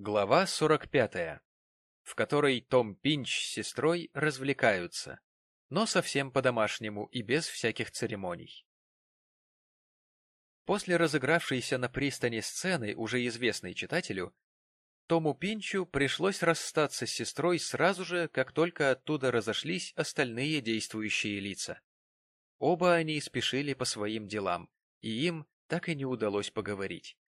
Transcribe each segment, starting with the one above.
Глава 45, в которой Том Пинч с сестрой развлекаются, но совсем по-домашнему и без всяких церемоний. После разыгравшейся на пристани сцены, уже известной читателю, Тому Пинчу пришлось расстаться с сестрой сразу же, как только оттуда разошлись остальные действующие лица. Оба они спешили по своим делам, и им так и не удалось поговорить.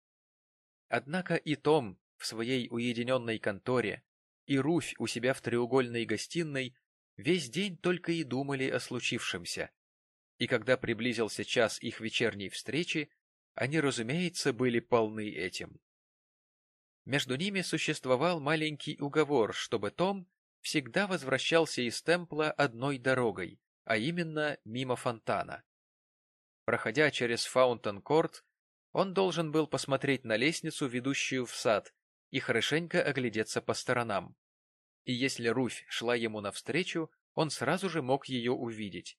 Однако и Том в своей уединенной конторе, и Руфь у себя в треугольной гостиной весь день только и думали о случившемся. И когда приблизился час их вечерней встречи, они, разумеется, были полны этим. Между ними существовал маленький уговор, чтобы Том всегда возвращался из темпла одной дорогой, а именно мимо фонтана. Проходя через Фаунтен-Корт, он должен был посмотреть на лестницу, ведущую в сад, и хорошенько оглядеться по сторонам. И если Руфь шла ему навстречу, он сразу же мог ее увидеть.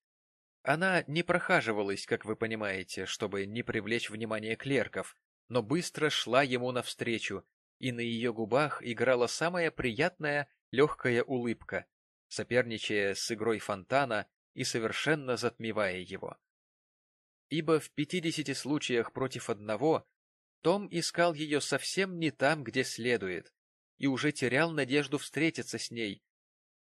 Она не прохаживалась, как вы понимаете, чтобы не привлечь внимание клерков, но быстро шла ему навстречу, и на ее губах играла самая приятная легкая улыбка, соперничая с игрой фонтана и совершенно затмевая его. Ибо в пятидесяти случаях против одного том искал ее совсем не там, где следует, и уже терял надежду встретиться с ней,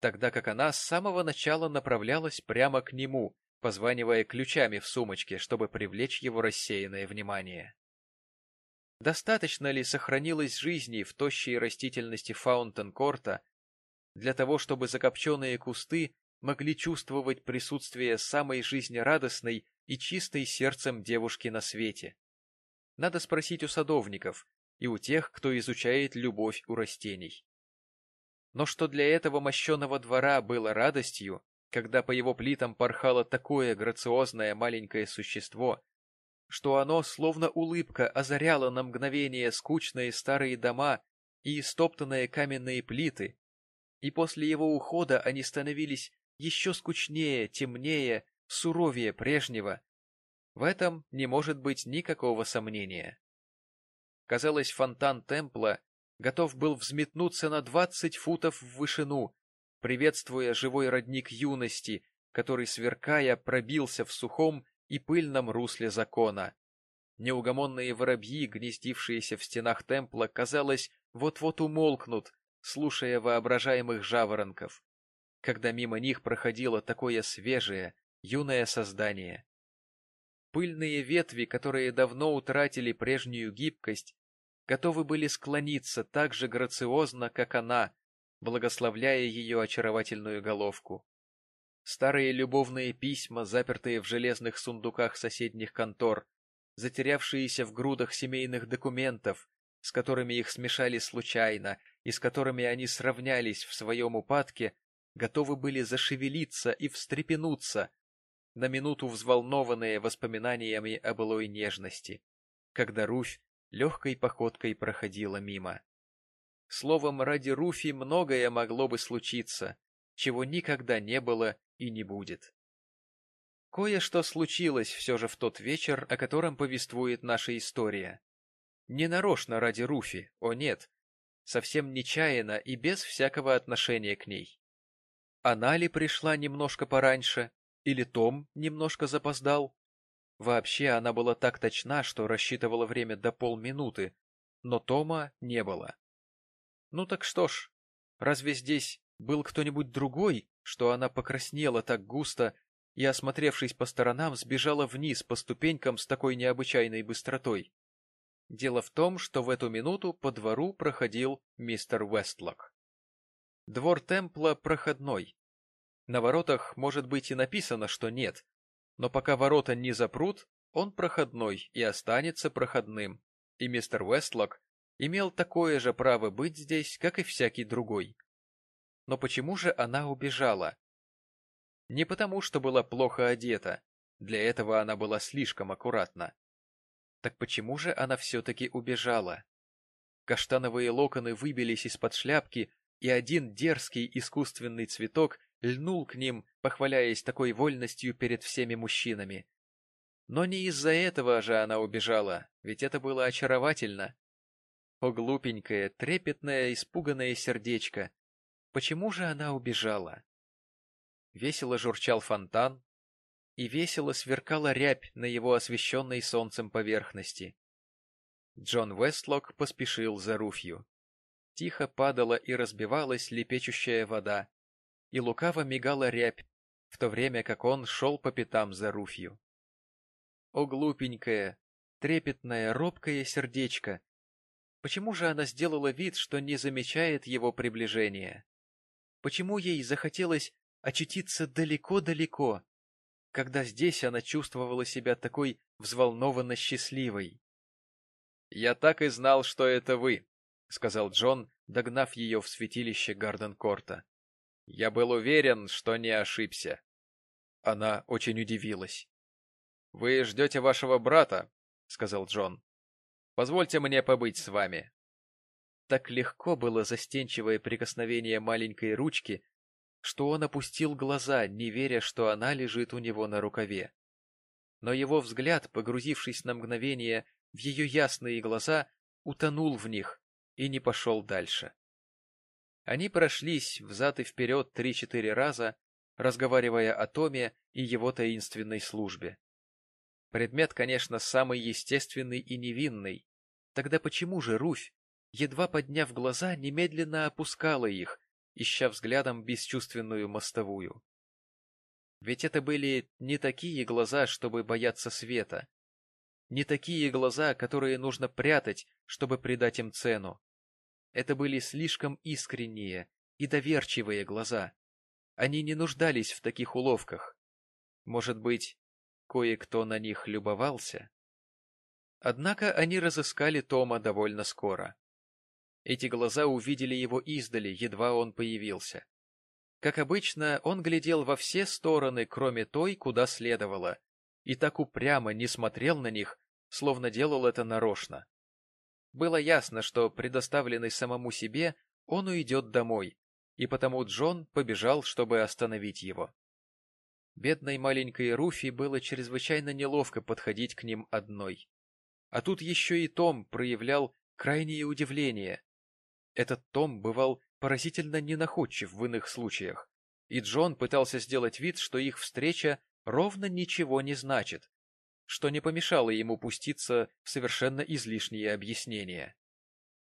тогда как она с самого начала направлялась прямо к нему, позванивая ключами в сумочке, чтобы привлечь его рассеянное внимание. Достаточно ли сохранилось жизни в тощей растительности Фаунтен-Корта для того, чтобы закопченные кусты могли чувствовать присутствие самой жизнерадостной и чистой сердцем девушки на свете? Надо спросить у садовников и у тех, кто изучает любовь у растений. Но что для этого мощеного двора было радостью, когда по его плитам порхало такое грациозное маленькое существо, что оно, словно улыбка, озаряло на мгновение скучные старые дома и стоптанные каменные плиты, и после его ухода они становились еще скучнее, темнее, суровее прежнего, в этом не может быть никакого сомнения. Казалось, фонтан Темпла готов был взметнуться на двадцать футов в вышину, приветствуя живой родник юности, который, сверкая, пробился в сухом и пыльном русле закона. Неугомонные воробьи, гнездившиеся в стенах темпла, казалось, вот-вот умолкнут, слушая воображаемых жаворонков, когда мимо них проходило такое свежее, юное создание. Пыльные ветви, которые давно утратили прежнюю гибкость, готовы были склониться так же грациозно, как она, благословляя ее очаровательную головку. Старые любовные письма, запертые в железных сундуках соседних контор, затерявшиеся в грудах семейных документов, с которыми их смешали случайно и с которыми они сравнялись в своем упадке, готовы были зашевелиться и встрепенуться, на минуту взволнованные воспоминаниями о былой нежности, когда Руфь легкой походкой проходила мимо. Словом, ради Руфи многое могло бы случиться, чего никогда не было и не будет. Кое-что случилось все же в тот вечер, о котором повествует наша история. Не нарочно ради Руфи, о нет, совсем нечаянно и без всякого отношения к ней. Она ли пришла немножко пораньше, или Том немножко запоздал? Вообще она была так точна, что рассчитывала время до полминуты, но Тома не было. Ну так что ж, разве здесь был кто-нибудь другой, что она покраснела так густо и, осмотревшись по сторонам, сбежала вниз по ступенькам с такой необычайной быстротой? Дело в том, что в эту минуту по двору проходил мистер Вестлок. Двор Темпла проходной, на воротах, может быть, и написано, что нет, но пока ворота не запрут, он проходной и останется проходным, и мистер Вестлок имел такое же право быть здесь, как и всякий другой. Но почему же она убежала? Не потому, что была плохо одета, для этого она была слишком аккуратна. Так почему же она все-таки убежала? Каштановые локоны выбились из-под шляпки, и один дерзкий искусственный цветок льнул к ним, похваляясь такой вольностью перед всеми мужчинами. Но не из-за этого же она убежала, ведь это было очаровательно. О, глупенькое, трепетное, испуганное сердечко! Почему же она убежала? Весело журчал фонтан, и весело сверкала рябь на его освещенной солнцем поверхности. Джон Вестлок поспешил за Руфью. Тихо падала и разбивалась лепечущая вода, и лукаво мигала рябь, в то время как он шел по пятам за Руфью. О, глупенькое, трепетное, робкое сердечко! Почему же она сделала вид, что не замечает его приближения? Почему ей захотелось очутиться далеко-далеко, когда здесь она чувствовала себя такой взволнованно счастливой? — Я так и знал, что это вы, — сказал Джон, догнав ее в святилище Гарден-Корта. — Я был уверен, что не ошибся. Она очень удивилась. — Вы ждете вашего брата, — сказал Джон. — Позвольте мне побыть с вами. Так легко было застенчивое прикосновение маленькой ручки, что он опустил глаза, не веря, что она лежит у него на рукаве. Но его взгляд, погрузившись на мгновение в ее ясные глаза, утонул в них и не пошел дальше. Они прошлись взад и вперед три-четыре раза, разговаривая о Томе и его таинственной службе. Предмет, конечно, самый естественный и невинный. Тогда почему же Руфь, едва подняв глаза, немедленно опускала их, ища взглядом бесчувственную мостовую? Ведь это были не такие глаза, чтобы бояться света, не такие глаза, которые нужно прятать, чтобы придать им цену. Это были слишком искренние и доверчивые глаза. Они не нуждались в таких уловках. Может быть, кое-кто на них любовался? Однако они разыскали Тома довольно скоро. Эти глаза увидели его издали, едва он появился. Как обычно, он глядел во все стороны, кроме той, куда следовало, и так упрямо не смотрел на них, словно делал это нарочно. Было ясно, что, предоставленный самому себе, он уйдет домой, и потому Джон побежал, чтобы остановить его. Бедной маленькой Руфи было чрезвычайно неловко подходить к ним одной. А тут еще и Том проявлял крайнее удивление. Этот Том бывал поразительно ненаходчив в иных случаях, и Джон пытался сделать вид, что их встреча ровно ничего не значит, что не помешало ему пуститься в совершенно излишние объяснения.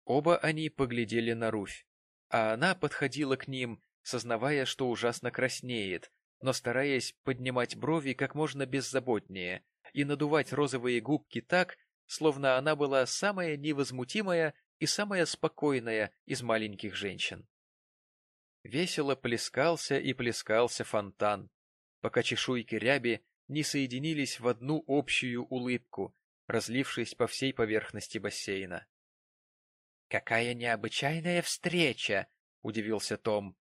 Оба они поглядели на Руфь а она подходила к ним, сознавая, что ужасно краснеет, но стараясь поднимать брови как можно беззаботнее и надувать розовые губки так, словно она была самая невозмутимая и самая спокойная из маленьких женщин. Весело плескался и плескался фонтан, пока чешуйки ряби не соединились в одну общую улыбку, разлившись по всей поверхности бассейна. «Какая необычайная встреча!» — удивился Том.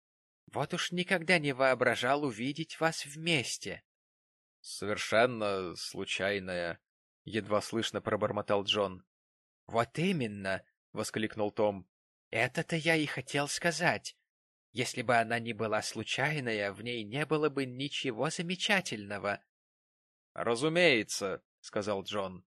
«Вот уж никогда не воображал увидеть вас вместе». «Совершенно случайная», — едва слышно пробормотал Джон. «Вот именно!» — воскликнул Том. «Это-то я и хотел сказать. Если бы она не была случайная, в ней не было бы ничего замечательного». «Разумеется», — сказал Джон.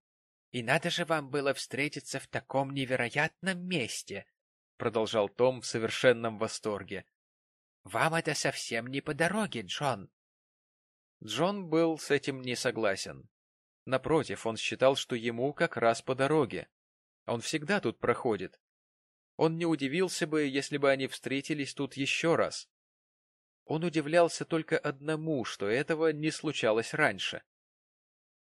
И надо же вам было встретиться в таком невероятном месте, — продолжал Том в совершенном восторге. — Вам это совсем не по дороге, Джон. Джон был с этим не согласен. Напротив, он считал, что ему как раз по дороге. Он всегда тут проходит. Он не удивился бы, если бы они встретились тут еще раз. Он удивлялся только одному, что этого не случалось раньше.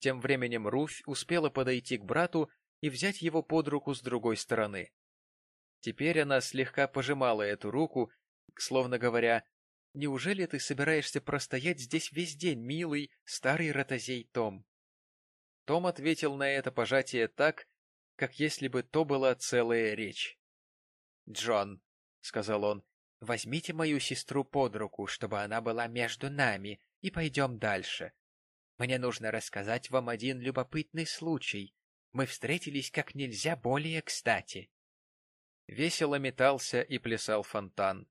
Тем временем Руфь успела подойти к брату и взять его под руку с другой стороны. Теперь она слегка пожимала эту руку, словно говоря, «Неужели ты собираешься простоять здесь весь день, милый старый ротозей Том?» Том ответил на это пожатие так, как если бы то была целая речь. «Джон», — сказал он, — «возьмите мою сестру под руку, чтобы она была между нами, и пойдем дальше. Мне нужно рассказать вам один любопытный случай. Мы встретились как нельзя более кстати. Весело метался и плясал фонтан.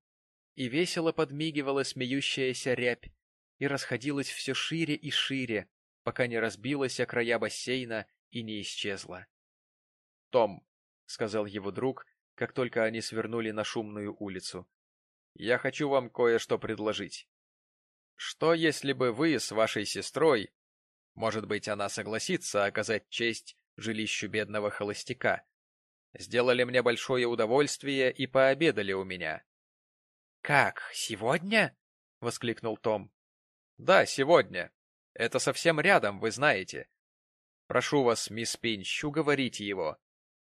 И весело подмигивала смеющаяся рябь, и расходилась все шире и шире, пока не разбилась о края бассейна и не исчезла. — Том, — сказал его друг, как только они свернули на шумную улицу. — Я хочу вам кое-что предложить. Что, если бы вы с вашей сестрой, может быть, она согласится оказать честь жилищу бедного холостяка, сделали мне большое удовольствие и пообедали у меня? — Как, сегодня? — воскликнул Том. — Да, сегодня. Это совсем рядом, вы знаете. Прошу вас, мисс Пинч, уговорите его.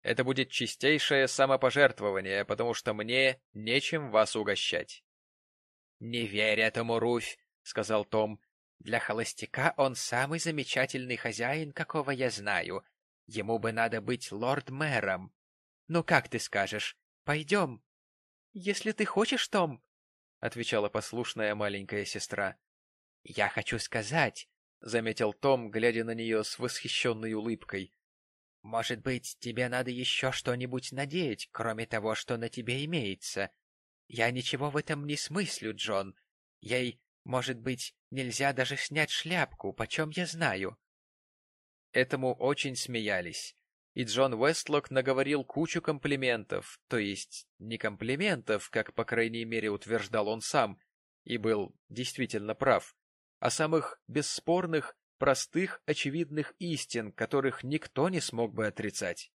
Это будет чистейшее самопожертвование, потому что мне нечем вас угощать. — Не верь этому, Руфь, — сказал Том. — Для холостяка он самый замечательный хозяин, какого я знаю. Ему бы надо быть лорд-мэром. Ну как ты скажешь, пойдем? — Если ты хочешь, Том, — отвечала послушная маленькая сестра. — Я хочу сказать, — заметил Том, глядя на нее с восхищенной улыбкой. — Может быть, тебе надо еще что-нибудь надеть, кроме того, что на тебе имеется. Я ничего в этом не смыслю, Джон. Ей, может быть, нельзя даже снять шляпку, почем я знаю. Этому очень смеялись, и Джон Уэстлок наговорил кучу комплиментов, то есть не комплиментов, как, по крайней мере, утверждал он сам, и был действительно прав, а самых бесспорных, простых, очевидных истин, которых никто не смог бы отрицать.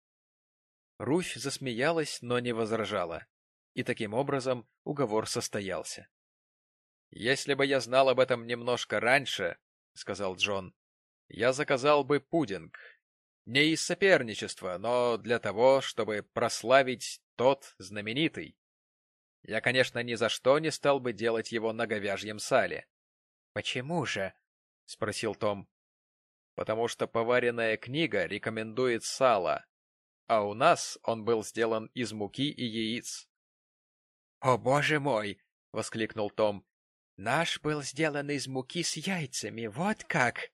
Руфь засмеялась, но не возражала, и таким образом уговор состоялся. — Если бы я знал об этом немножко раньше, — сказал Джон, — я заказал бы пудинг. Не из соперничества, но для того, чтобы прославить тот знаменитый. Я, конечно, ни за что не стал бы делать его на говяжьем сале. — Почему же? — спросил Том. — Потому что поваренная книга рекомендует сало, а у нас он был сделан из муки и яиц. — О, боже мой! — воскликнул Том. — Наш был сделан из муки с яйцами, вот как!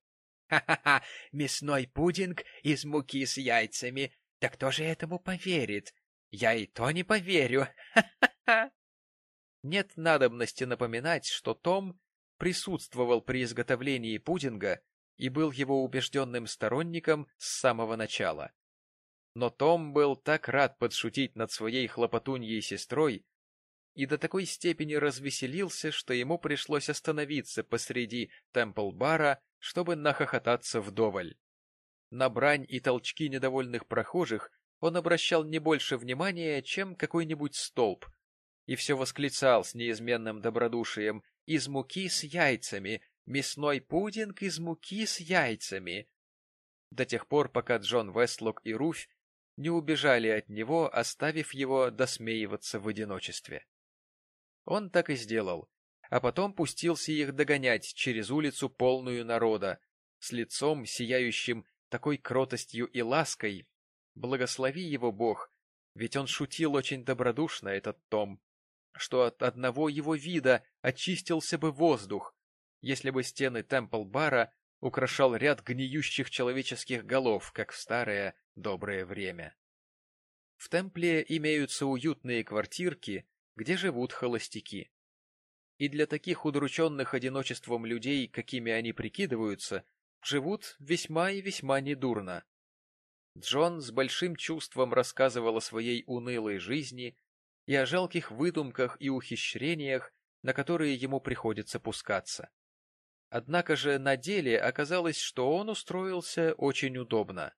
Ха-ха-ха! Мясной пудинг из муки с яйцами! Да кто же этому поверит? Я и то не поверю! Ха-ха-ха! Нет надобности напоминать, что Том присутствовал при изготовлении пудинга и был его убежденным сторонником с самого начала. Но Том был так рад подшутить над своей хлопотуньей сестрой и до такой степени развеселился, что ему пришлось остановиться посреди Темпл-бара, чтобы нахохотаться вдоволь. На брань и толчки недовольных прохожих он обращал не больше внимания, чем какой-нибудь столб, и все восклицал с неизменным добродушием из муки с яйцами, мясной пудинг из муки с яйцами. До тех пор, пока Джон Вестлок и Руфь не убежали от него, оставив его досмеиваться в одиночестве. Он так и сделал, а потом пустился их догонять через улицу полную народа, с лицом, сияющим такой кротостью и лаской. Благослови его Бог, ведь он шутил очень добродушно, этот Том что от одного его вида очистился бы воздух, если бы стены Темпл-бара украшал ряд гниющих человеческих голов, как в старое доброе время. В Темпле имеются уютные квартирки, где живут холостяки. И для таких удрученных одиночеством людей, какими они прикидываются, живут весьма и весьма недурно. Джон с большим чувством рассказывал о своей унылой жизни и о жалких выдумках и ухищрениях, на которые ему приходится пускаться. Однако же на деле оказалось, что он устроился очень удобно.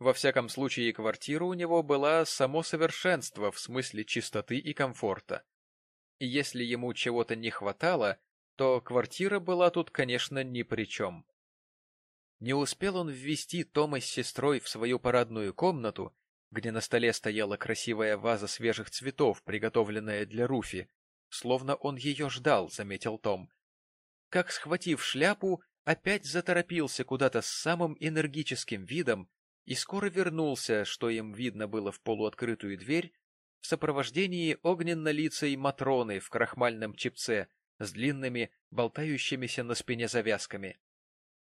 Во всяком случае, квартира у него была само совершенство в смысле чистоты и комфорта. И если ему чего-то не хватало, то квартира была тут, конечно, ни при чем. Не успел он ввести Тома с сестрой в свою парадную комнату, где на столе стояла красивая ваза свежих цветов, приготовленная для Руфи. Словно он ее ждал, заметил Том. Как, схватив шляпу, опять заторопился куда-то с самым энергическим видом и скоро вернулся, что им видно было в полуоткрытую дверь, в сопровождении огненно-лицей Матроны в крахмальном чепце с длинными, болтающимися на спине завязками,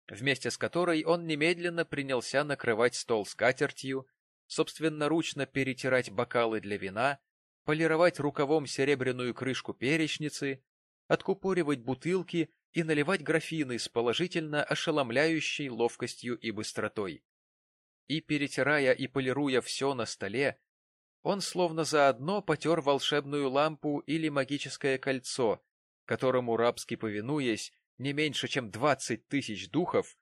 вместе с которой он немедленно принялся накрывать стол скатертью, собственноручно перетирать бокалы для вина, полировать рукавом серебряную крышку перечницы, откупоривать бутылки и наливать графины с положительно ошеломляющей ловкостью и быстротой. И, перетирая и полируя все на столе, он словно заодно потер волшебную лампу или магическое кольцо, которому рабски повинуясь не меньше, чем двадцать тысяч духов,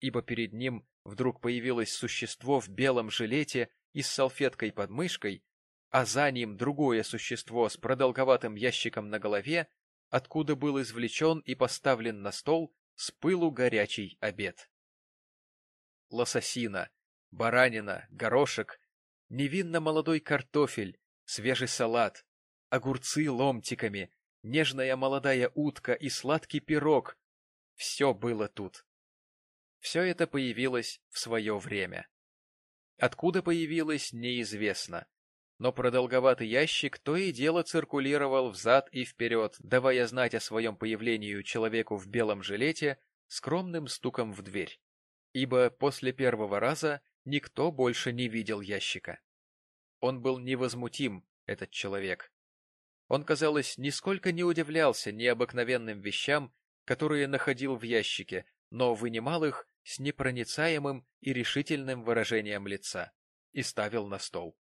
ибо перед ним вдруг появилось существо в белом жилете и с салфеткой под мышкой, а за ним другое существо с продолговатым ящиком на голове, откуда был извлечен и поставлен на стол с пылу горячий обед. Лососина, баранина, горошек, невинно молодой картофель, свежий салат, огурцы ломтиками, нежная молодая утка и сладкий пирог — все было тут. Все это появилось в свое время. Откуда появилось, неизвестно, но продолговатый ящик то и дело циркулировал взад и вперед, давая знать о своем появлении человеку в белом жилете скромным стуком в дверь. Ибо после первого раза никто больше не видел ящика. Он был невозмутим, этот человек. Он, казалось, нисколько не удивлялся необыкновенным вещам, которые находил в ящике, но вынимал их с непроницаемым и решительным выражением лица и ставил на стол.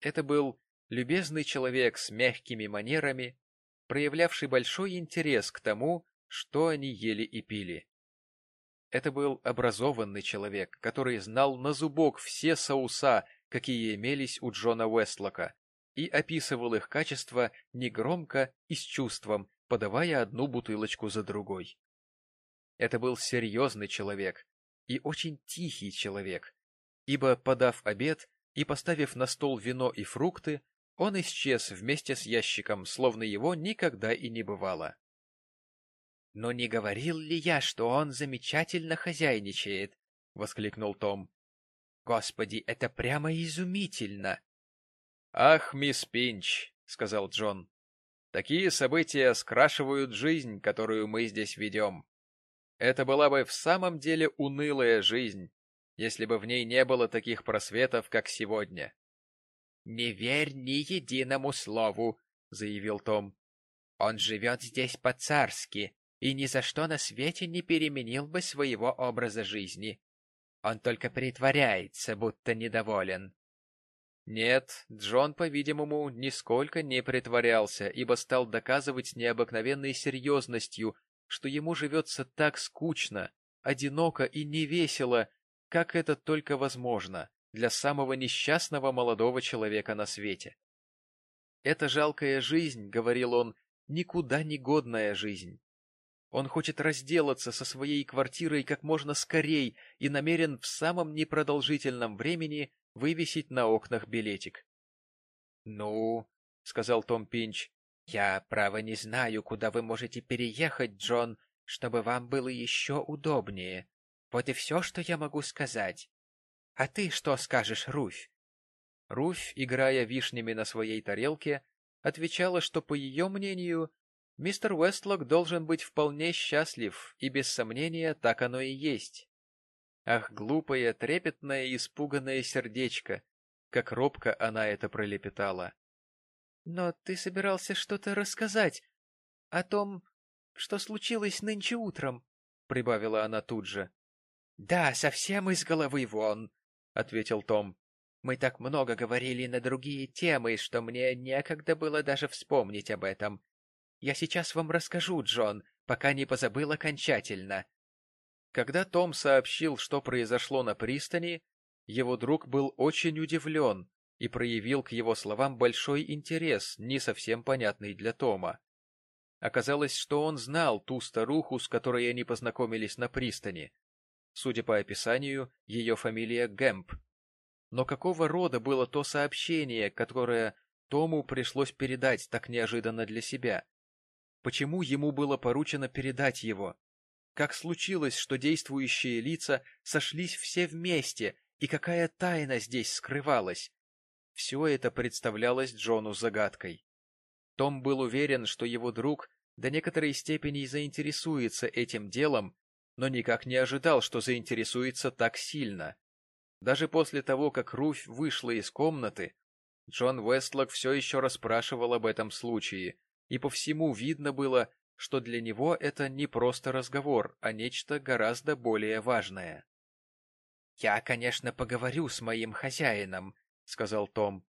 Это был любезный человек с мягкими манерами, проявлявший большой интерес к тому, что они ели и пили. Это был образованный человек, который знал на зубок все соуса, какие имелись у Джона Уэстлока, и описывал их качество негромко и с чувством, подавая одну бутылочку за другой. Это был серьезный человек и очень тихий человек, ибо, подав обед, и, поставив на стол вино и фрукты, он исчез вместе с ящиком, словно его никогда и не бывало. — Но не говорил ли я, что он замечательно хозяйничает? — воскликнул Том. — Господи, это прямо изумительно! — Ах, мисс Пинч, — сказал Джон, — такие события скрашивают жизнь, которую мы здесь ведем. Это была бы в самом деле унылая жизнь, если бы в ней не было таких просветов, как сегодня. — Не верь ни единому слову, — заявил Том. — Он живет здесь по-царски и ни за что на свете не переменил бы своего образа жизни. Он только притворяется, будто недоволен. Нет, Джон, по-видимому, нисколько не притворялся, ибо стал доказывать необыкновенной серьезностью, что ему живется так скучно, одиноко и невесело, как это только возможно для самого несчастного молодого человека на свете. «Эта жалкая жизнь, — говорил он, — никуда не годная жизнь. Он хочет разделаться со своей квартирой как можно скорей и намерен в самом непродолжительном времени вывесить на окнах билетик. — Ну, — сказал Том Пинч, — я, право, не знаю, куда вы можете переехать, Джон, чтобы вам было еще удобнее. Вот и все, что я могу сказать. А ты что скажешь, Руфь? Руфь, играя вишнями на своей тарелке, отвечала, что, по ее мнению, мистер Уэстлок должен быть вполне счастлив, и без сомнения так оно и есть. Ах, глупое, трепетное, испуганное сердечко! Как робко она это пролепетала. — Но ты собирался что-то рассказать о том, что случилось нынче утром, — прибавила она тут же. Да, совсем из головы вон, ответил Том. Мы так много говорили на другие темы, что мне некогда было даже вспомнить об этом. Я сейчас вам расскажу, Джон, пока не позабыл окончательно. Когда Том сообщил, что произошло на пристани, его друг был очень удивлен и проявил к его словам большой интерес, не совсем понятный для Тома. Оказалось, что он знал ту старуху, с которой они познакомились на пристани, Судя по описанию, ее фамилия Гэмп. Но какого рода было то сообщение, которое Тому пришлось передать так неожиданно для себя? Почему ему было поручено передать его? Как случилось, что действующие лица сошлись все вместе, и какая тайна здесь скрывалась? Все это представлялось Джону загадкой. Том был уверен, что его друг до некоторой степени заинтересуется этим делом но никак не ожидал, что заинтересуется так сильно. Даже после того, как Руфь вышла из комнаты, Джон Вестлок все еще расспрашивал об этом случае, и по всему видно было, что для него это не просто разговор, а нечто гораздо более важное. — Я, конечно, поговорю с моим хозяином, — сказал Том,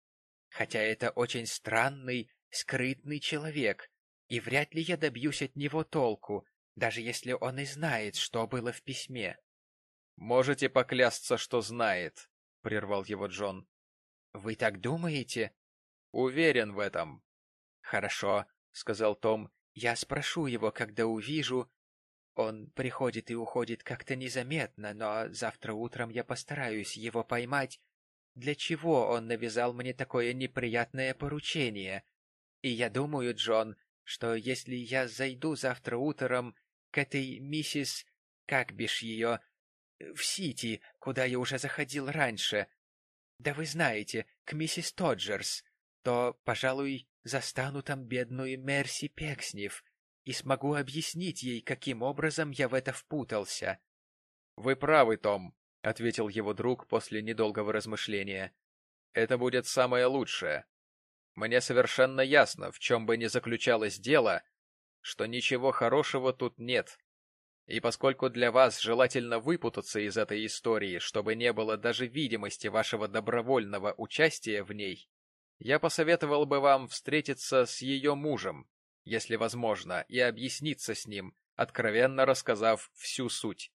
хотя это очень странный, скрытный человек, и вряд ли я добьюсь от него толку, даже если он и знает, что было в письме. — Можете поклясться, что знает, — прервал его Джон. — Вы так думаете? — Уверен в этом. — Хорошо, — сказал Том. — Я спрошу его, когда увижу. Он приходит и уходит как-то незаметно, но завтра утром я постараюсь его поймать. Для чего он навязал мне такое неприятное поручение? И я думаю, Джон, что если я зайду завтра утром к этой миссис, как бишь ее, в Сити, куда я уже заходил раньше, да вы знаете, к миссис Тоджерс, то, пожалуй, застану там бедную Мерси Пекснев и смогу объяснить ей, каким образом я в это впутался. — Вы правы, Том, — ответил его друг после недолгого размышления. — Это будет самое лучшее. Мне совершенно ясно, в чем бы ни заключалось дело, что ничего хорошего тут нет. И поскольку для вас желательно выпутаться из этой истории, чтобы не было даже видимости вашего добровольного участия в ней, я посоветовал бы вам встретиться с ее мужем, если возможно, и объясниться с ним, откровенно рассказав всю суть.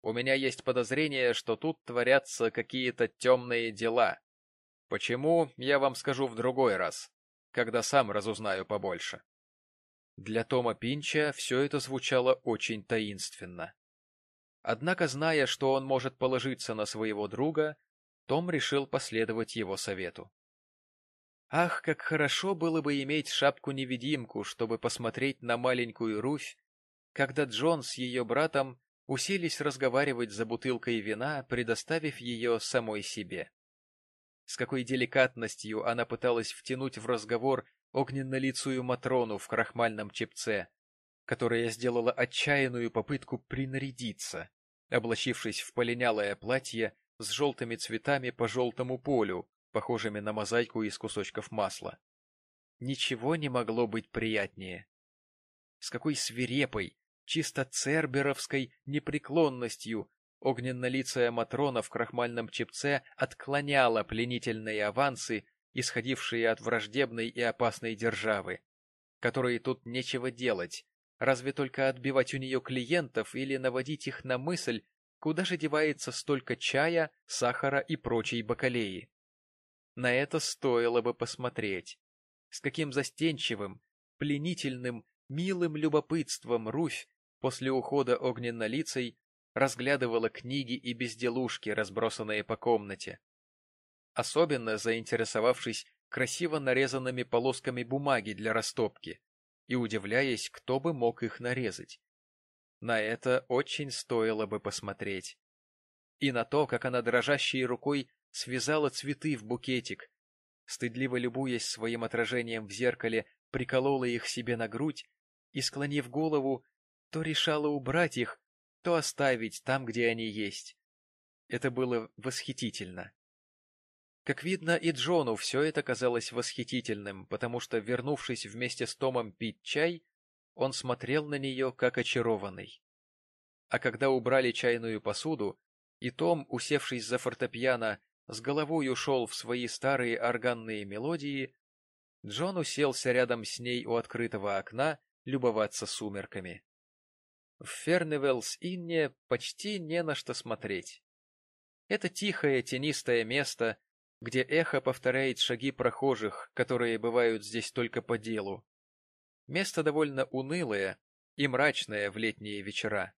У меня есть подозрение, что тут творятся какие-то темные дела. Почему, я вам скажу в другой раз, когда сам разузнаю побольше. Для Тома Пинча все это звучало очень таинственно. Однако, зная, что он может положиться на своего друга, Том решил последовать его совету. Ах, как хорошо было бы иметь шапку-невидимку, чтобы посмотреть на маленькую Руфь, когда Джон с ее братом уселись разговаривать за бутылкой вина, предоставив ее самой себе. С какой деликатностью она пыталась втянуть в разговор огненно-лицую Матрону в крахмальном чепце, которая сделала отчаянную попытку принарядиться, облачившись в полинялое платье с желтыми цветами по желтому полю, похожими на мозаику из кусочков масла. Ничего не могло быть приятнее. С какой свирепой, чисто церберовской непреклонностью огненно-лицая Матрона в крахмальном чепце отклоняла пленительные авансы исходившие от враждебной и опасной державы, которой тут нечего делать, разве только отбивать у нее клиентов или наводить их на мысль, куда же девается столько чая, сахара и прочей бакалеи. На это стоило бы посмотреть. С каким застенчивым, пленительным, милым любопытством Руфь после ухода огненно-лицей разглядывала книги и безделушки, разбросанные по комнате особенно заинтересовавшись красиво нарезанными полосками бумаги для растопки и удивляясь, кто бы мог их нарезать. На это очень стоило бы посмотреть. И на то, как она дрожащей рукой связала цветы в букетик, стыдливо любуясь своим отражением в зеркале, приколола их себе на грудь и, склонив голову, то решала убрать их, то оставить там, где они есть. Это было восхитительно. Как видно, и Джону все это казалось восхитительным, потому что, вернувшись вместе с Томом пить чай, он смотрел на нее как очарованный. А когда убрали чайную посуду, и Том, усевшись за фортепиано, с головой ушел в свои старые органные мелодии, Джон уселся рядом с ней у открытого окна любоваться сумерками. В Ферневелс-Инне почти не на что смотреть. Это тихое тенистое место где эхо повторяет шаги прохожих, которые бывают здесь только по делу. Место довольно унылое и мрачное в летние вечера.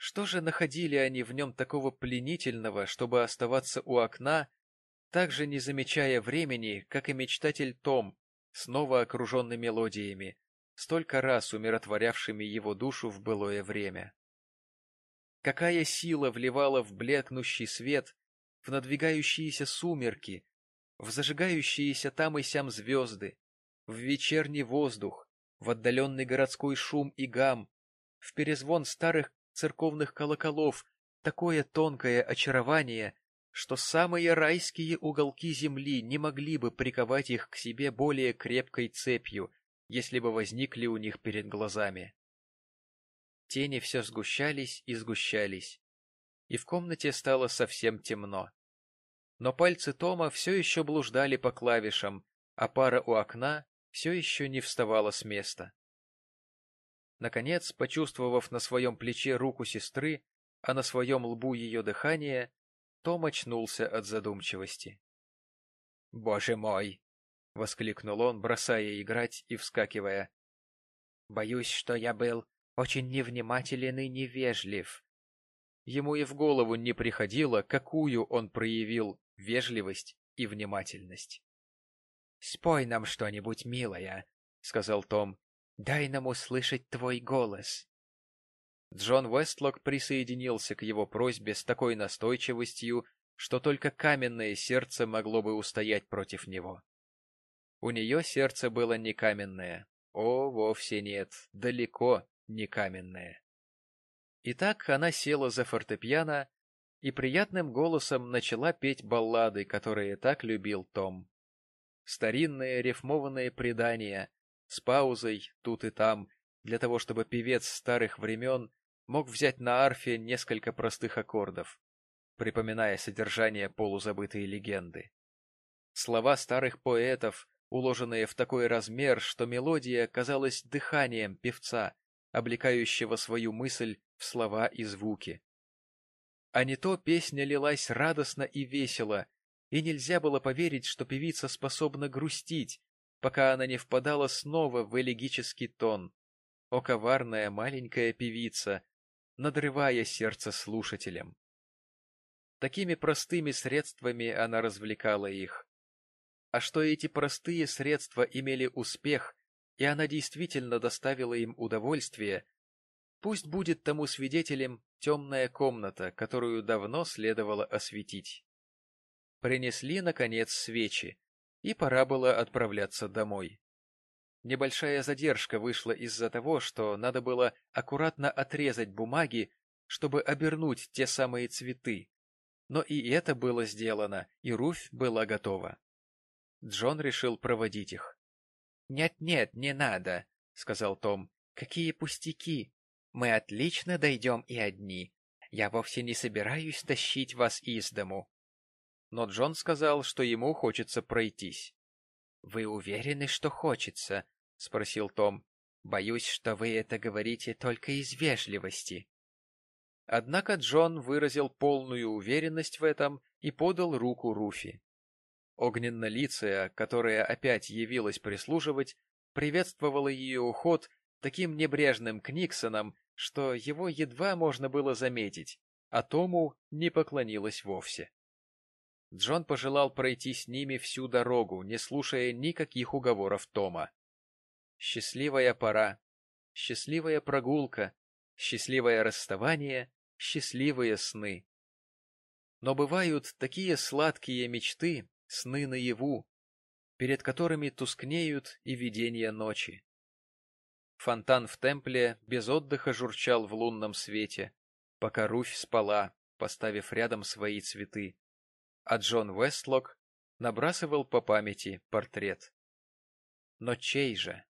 Что же находили они в нем такого пленительного, чтобы оставаться у окна, так же не замечая времени, как и мечтатель Том, снова окруженный мелодиями, столько раз умиротворявшими его душу в былое время? Какая сила вливала в блекнущий свет в надвигающиеся сумерки, в зажигающиеся там и сям звезды, в вечерний воздух, в отдаленный городской шум и гам, в перезвон старых церковных колоколов, такое тонкое очарование, что самые райские уголки земли не могли бы приковать их к себе более крепкой цепью, если бы возникли у них перед глазами. Тени все сгущались и сгущались, и в комнате стало совсем темно. Но пальцы Тома все еще блуждали по клавишам, а пара у окна все еще не вставала с места. Наконец, почувствовав на своем плече руку сестры, а на своем лбу ее дыхание, том очнулся от задумчивости. — Боже мой! — воскликнул он, бросая играть и вскакивая. — Боюсь, что я был очень невнимателен и невежлив. Ему и в голову не приходило, какую он проявил вежливость и внимательность. — Спой нам что-нибудь, милая, — сказал Том. — Дай нам услышать твой голос. Джон Вестлок присоединился к его просьбе с такой настойчивостью, что только каменное сердце могло бы устоять против него. У нее сердце было не каменное. О, вовсе нет, далеко не каменное. Итак, она села за фортепиано и приятным голосом начала петь баллады, которые так любил Том. Старинные рифмованные предания, с паузой тут и там, для того чтобы певец старых времен мог взять на арфе несколько простых аккордов, припоминая содержание полузабытой легенды. Слова старых поэтов, уложенные в такой размер, что мелодия казалась дыханием певца, облекающего свою мысль в слова и звуки. А не то песня лилась радостно и весело, и нельзя было поверить, что певица способна грустить, пока она не впадала снова в элегический тон. О, коварная маленькая певица, надрывая сердце слушателям. Такими простыми средствами она развлекала их. А что эти простые средства имели успех, и она действительно доставила им удовольствие, пусть будет тому свидетелем темная комната, которую давно следовало осветить. Принесли, наконец, свечи, и пора было отправляться домой. Небольшая задержка вышла из-за того, что надо было аккуратно отрезать бумаги, чтобы обернуть те самые цветы. Но и это было сделано, и Руфь была готова. Джон решил проводить их. «Нет-нет, не надо», — сказал Том. «Какие пустяки! Мы отлично дойдем и одни. Я вовсе не собираюсь тащить вас из дому». Но Джон сказал, что ему хочется пройтись. «Вы уверены, что хочется?» — спросил Том. «Боюсь, что вы это говорите только из вежливости». Однако Джон выразил полную уверенность в этом и подал руку Руфи. Огненно-лицая, которая опять явилась прислуживать, приветствовала ее уход таким небрежным Книксоном, что его едва можно было заметить, а Тому не поклонилась вовсе. Джон пожелал пройти с ними всю дорогу, не слушая никаких уговоров Тома. Счастливая пора, счастливая прогулка, счастливое расставание, счастливые сны. Но бывают такие сладкие мечты, сны наяву, перед которыми тускнеют и видения ночи. Фонтан в темпле без отдыха журчал в лунном свете, пока Руфь спала, поставив рядом свои цветы а Джон Вестлок набрасывал по памяти портрет. Но чей же?